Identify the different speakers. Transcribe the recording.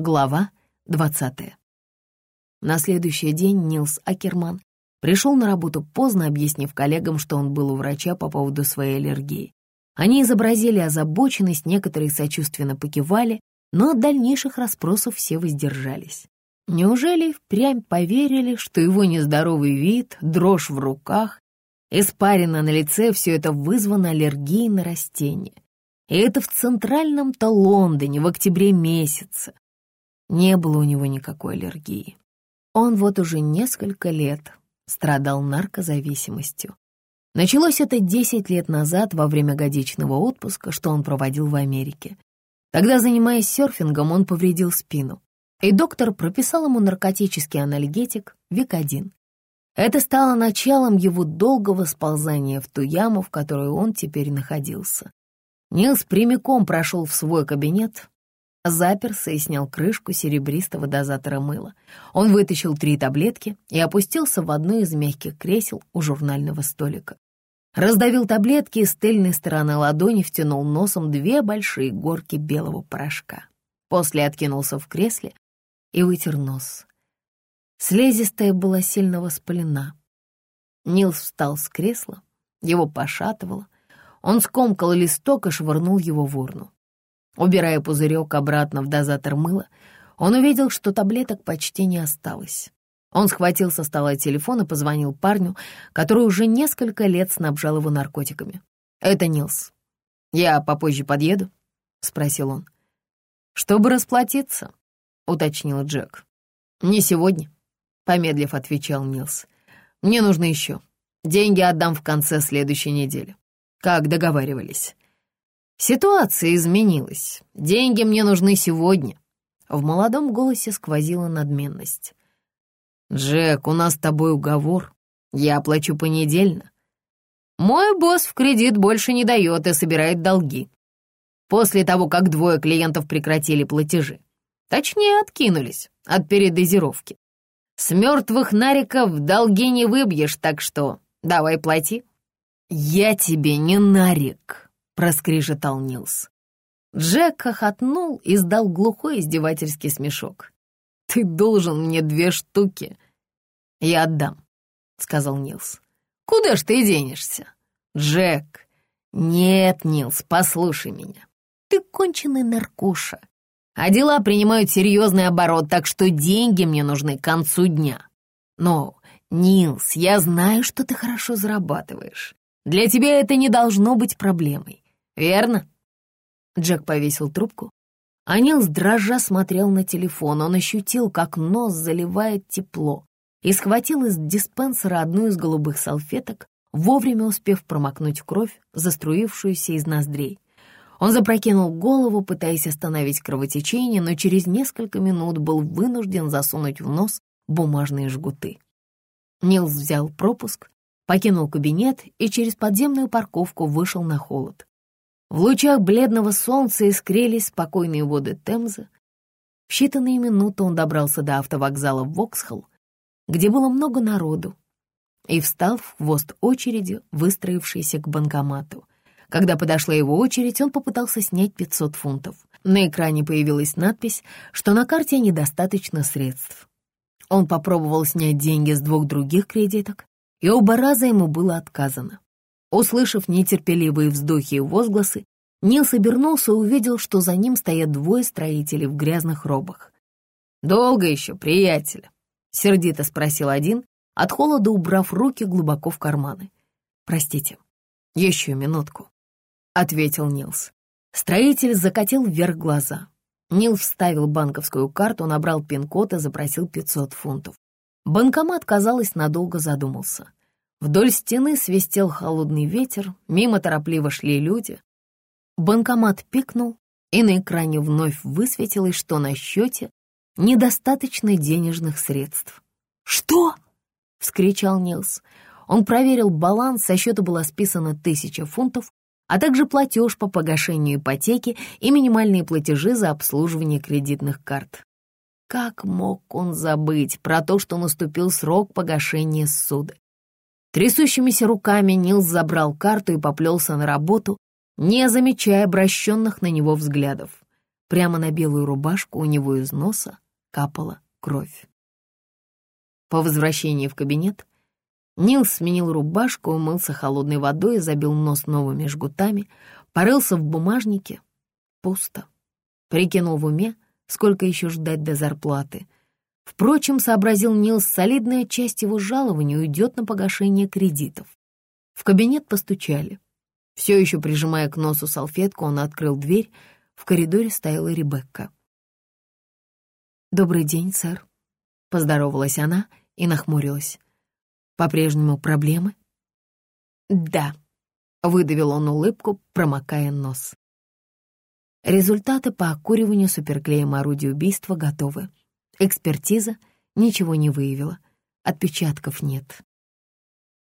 Speaker 1: Глава 20. На следующий день Нилс Акерман пришел на работу поздно, объяснив коллегам, что он был у врача по поводу своей аллергии. Они изобразили озабоченность, некоторые сочувственно покивали, но от дальнейших расспросов все воздержались. Неужели впрямь поверили, что его нездоровый вид, дрожь в руках, испарина на лице — все это вызвано аллергией на растения? И это в центральном-то Лондоне в октябре месяце. Не было у него никакой аллергии. Он вот уже несколько лет страдал наркозависимостью. Началось это 10 лет назад во время годичного отпуска, что он проводил в Америке. Тогда, занимаясь серфингом, он повредил спину, и доктор прописал ему наркотический анальгетик Викодин. Это стало началом его долгого сползания в ту яму, в которой он теперь находился. Нилс прямиком прошел в свой кабинет, заперся и снял крышку серебристого дозатора мыла. Он вытащил три таблетки и опустился в одно из мягких кресел у журнального столика. Раздавил таблетки и с тыльной стороны ладони втянул носом две большие горки белого порошка. После откинулся в кресле и вытер нос. Слезистая была сильно воспалена. Нилс встал с кресла, его пошатывало. Он скомкал листок и швырнул его в урну. Убирая пузырек обратно в дозатор мыла, он увидел, что таблеток почти не осталось. Он схватил со стола телефон и позвонил парню, который уже несколько лет снабжал его наркотиками. «Это Нилс. Я попозже подъеду?» — спросил он. «Чтобы расплатиться», — уточнил Джек. «Не сегодня», — помедлив отвечал Нилс. «Мне нужно еще. Деньги отдам в конце следующей недели. Как договаривались». Ситуация изменилась. Деньги мне нужны сегодня. В молодом голосе сквозила надменность. «Джек, у нас с тобой уговор. Я оплачу понедельно. Мой босс в кредит больше не дает и собирает долги. После того, как двое клиентов прекратили платежи. Точнее, откинулись от передозировки. С мертвых нариков долги не выбьешь, так что давай плати. Я тебе не нарик, проскрежетал Нилс. Джек хохотнул и сдал глухой издевательский смешок. «Ты должен мне две штуки». «Я отдам», — сказал Нилс. «Куда ж ты денешься?» «Джек». «Нет, Нилс, послушай меня. Ты конченый наркуша, а дела принимают серьезный оборот, так что деньги мне нужны к концу дня. Но, Нилс, я знаю, что ты хорошо зарабатываешь. Для тебя это не должно быть проблемой верно?» Джек повесил трубку. А дрожа смотрел на телефон. Он ощутил, как нос заливает тепло, и схватил из диспенсера одну из голубых салфеток, вовремя успев промокнуть кровь, заструившуюся из ноздрей. Он запрокинул голову, пытаясь остановить кровотечение, но через несколько минут был вынужден засунуть в нос бумажные жгуты. Нилс взял пропуск, покинул кабинет и через подземную парковку вышел на холод. В лучах бледного солнца искрились спокойные воды Темзы. В считанные минуты он добрался до автовокзала в Воксхолл, где было много народу, и встал в хвост очереди, выстроившейся к банкомату. Когда подошла его очередь, он попытался снять 500 фунтов. На экране появилась надпись, что на карте недостаточно средств. Он попробовал снять деньги с двух других кредиток, и оба раза ему было отказано. Услышав нетерпеливые вздохи и возгласы, Нилс обернулся и увидел, что за ним стоят двое строителей в грязных робах. «Долго еще, приятель?» — сердито спросил один, от холода убрав руки глубоко в карманы. «Простите, еще минутку», — ответил Нилс. Строитель закатил вверх глаза. Нил вставил банковскую карту, набрал пин-код и запросил 500 фунтов. Банкомат, казалось, надолго задумался. Вдоль стены свистел холодный ветер, мимо торопливо шли люди. Банкомат пикнул, и на экране вновь высветилось, что на счете недостаточно денежных средств. «Что?» — вскричал Нилс. Он проверил баланс, со счета была списана тысяча фунтов, а также платеж по погашению ипотеки и минимальные платежи за обслуживание кредитных карт. Как мог он забыть про то, что наступил срок погашения суда? Трясущимися руками Нил забрал карту и поплелся на работу, не замечая обращенных на него взглядов. Прямо на белую рубашку у него из носа капала кровь. По возвращении в кабинет Нил сменил рубашку, умылся холодной водой, забил нос новыми жгутами, порылся в бумажнике. Пусто. Прикинул в уме, сколько еще ждать до зарплаты. Впрочем, сообразил Нил, солидная часть его жалования уйдет на погашение кредитов. В кабинет постучали. Все еще прижимая к носу салфетку, он открыл дверь. В коридоре стояла Ребекка. «Добрый день, сэр», — поздоровалась она и нахмурилась. По-прежнему проблемы? Да, выдавил он улыбку, промокая нос. Результаты по окуриванию суперклеем орудия убийства готовы. Экспертиза ничего не выявила. Отпечатков нет.